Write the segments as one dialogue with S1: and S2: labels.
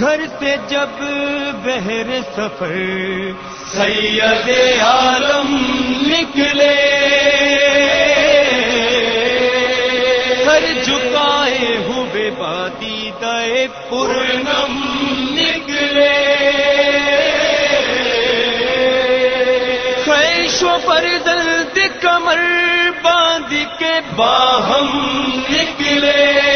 S1: گھر سے جب بہر سفر سید عالم نکلے سر جھکائے ہوئے بادی دے پورنم نکلے۔ خیش پر درد کمر باندھ کے باہم نکلے۔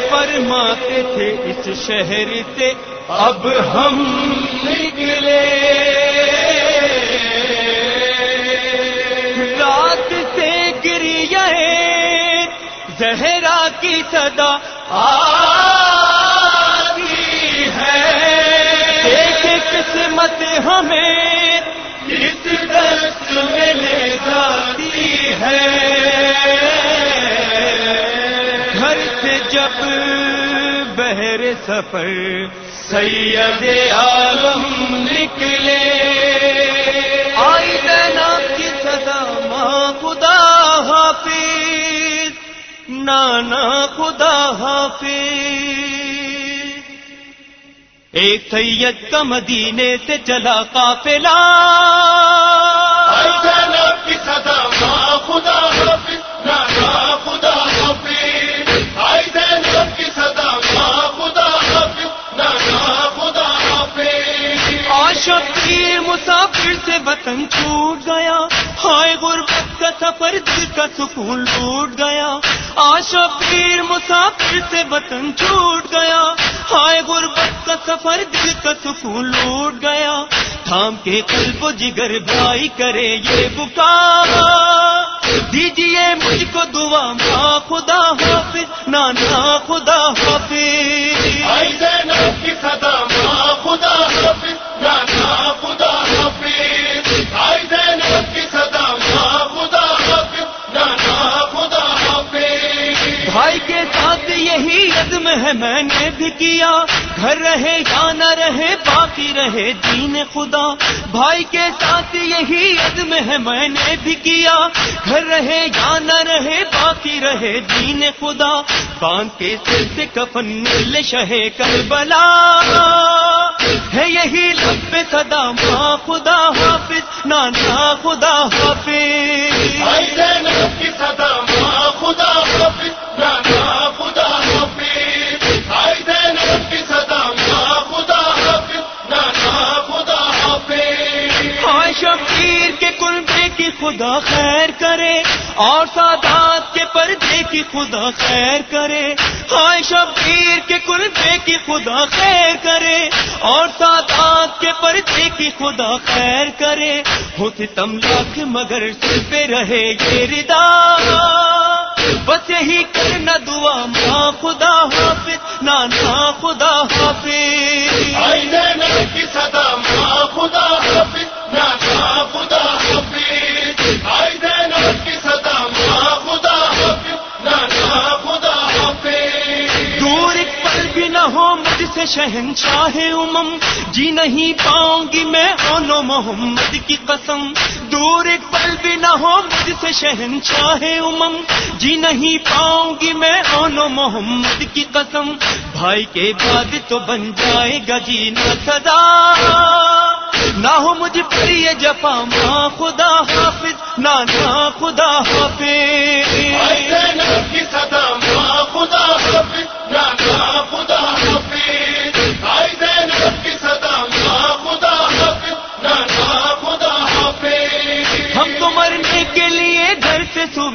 S1: فرماتے تھے اس شہر سے، اب ہم نکلے۔ رات سے گری زہرا کی صدا آتی ہے۔ ایک قسمت ہمیں اس دست میں لے جاتی ہے۔ سے جب بہر سفر سید عالم نکلے۔ آئی دینا کی صدا ماں خدا حافظ نانا خدا حافظ۔ ایک سید کا مدینے سے چلا قافلہ۔
S2: آئی دینا کی صدا ماں خدا حافظ نانا
S1: آشبیر مسافر سے وطن چھوٹ گیا۔ ہائے غربت کا سفر دل کا سکون لوٹ گیا۔ آشبیر مسافر سے وطن چھوٹ گیا۔ ہائے غربت کا سفر دل کا سکون لوٹ گیا۔ تھام کے قلب و جگر بھائی کرے یہ بکار دیجیے مجھ کو دعا، ماں خدا حافظ، نانا خدا حافظ۔
S2: کی صدا، ماں خدا
S1: بھائی کے ساتھ یہی عزم ہے، میں نے بھی کیا۔ گھر رہے یا نہ رہے، باقی رہے دین خدا۔ بھائی کے ساتھ یہی عزم ہے، میں نے بھی کیا۔ گھر رہے یا نہ رہے، باقی رہے دین خدا۔ باندھ کے سر سے کفن مل شہ کربلا۔ ہے یہی لب صدا ماں خدا حافظ نانا خدا حافظ۔
S2: صدا ماں خدا حافظ نانا خدا حافظ۔ صدا ماں خدا حافظ نانا خدا حافظ۔
S1: ہاں شبیر کے کلبے کی خدا خیر کرے اور سادات کے پردے کی خدا خیر کرے۔ ہاں شبیر کے کلبے کی خدا خیر کرے۔ اور سادات کے پردے کی خدا خیر کرے۔ ہو ستم لاکھ مگر سر پہ رہے یہ ردا۔ بس یہی کرنا دعا، ماں خدا حافظ، نانا خدا حافظ۔
S2: آئی کی صدا، ماں خدا حافظ، نانا خدا حافظ۔
S1: شہنشاہ امم جی نہیں پاؤں گی میں اونو محمد کی قسم۔ دور ایک پل بھی نہ ہو مجھ سے شہنشاہ امم جی نہیں پاؤں گی میں اونو محمد کی قسم۔ بھائی کے بعد تو بن جائے گا جینا صدا۔ نہ ہو مجھ پر یہ جفا ماں خدا حافظ نانا خدا حافظ۔
S2: کی صدا، ماں خدا حافظ نانا خدا حافظ۔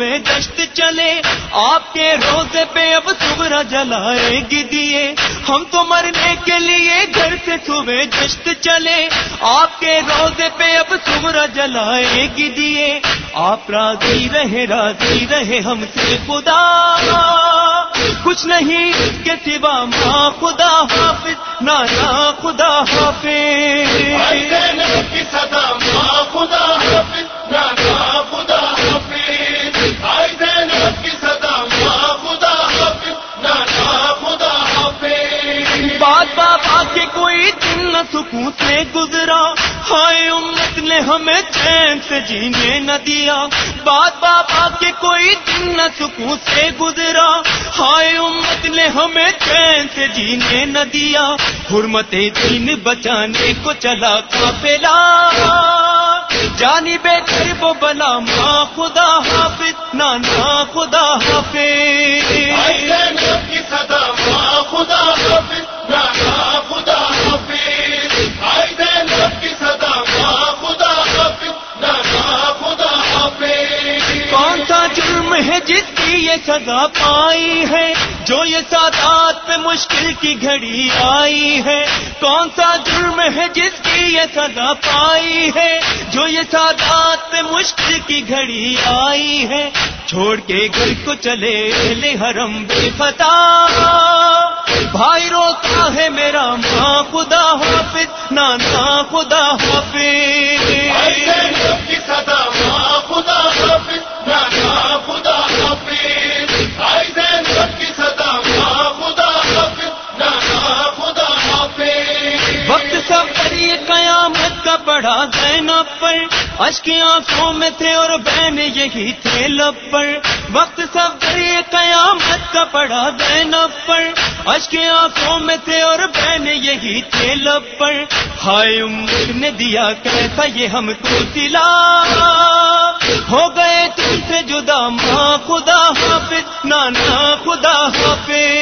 S1: سے گشت چلے، آپ کے روزے پہ اب صبح جلائے گی دیے۔ ہم تو مرنے کے لیے گھر سے صبح گشت چلے، آپ کے روزے پہ اب صبح جلائے گی دیے۔ آپ راضی رہے راضی رہے ہم سے خدا۔ کچھ نہیں کے سوا ماں خدا حافظ، نانا خدا حافظ۔
S2: کی صدا، ماں خدا حافظ، نانا خدا حافظ۔ حافظ
S1: کوئی دن نہ سکون سے گزرا۔ ہائے، امت نے ہمیں چین سے جینے نہ دیا۔ بات بابا کے کوئی دن نہ سکون سے گزرا۔ ہائے، امت نے ہمیں چین سے جینے نہ دیا۔ حرمت دین بچانے کو چلا قافلہ۔ جانی بے کرب بلا ماں، خدا حافظ، نانا، خدا حافظ۔
S2: کی صدا، ماں، خدا حافظ، نانا
S1: ہے جس کی یہ سزا پائی ہے؟ جو یہ سادات پہ مشکل کی گھڑی آئی ہے۔ کون سا جرم ہے جس کی یہ سزا پائی ہے؟ جو یہ سادات پہ مشکل کی گھڑی آئی ہے۔ چھوڑ کے گھر کو چلے لے حرم بے فتح۔ بھائی روتا ہے میرا ماں خدا حافظ نانا خدا حافظ۔
S2: کی صدا ماں خدا حافظ نانا خدا حافظ۔ کی صدا ماں خدا حافظ نانا خدا حافظ۔
S1: وقت سب قیامت کا بڑا زینب پر اشک آنکھوں میں تھے اور بہن یہی تھے لب پر وقت سب بڑی قیامت کا بڑا زینب پر۔ اشک آنکھوں میں تھے اور بہن یہی تھے لب پر ہائے امت نے دیا کیسا یہ ہم کو سلا۔ ہو گئے تم سے جدا ماں خدا حافظ، نانا خدا حافظ۔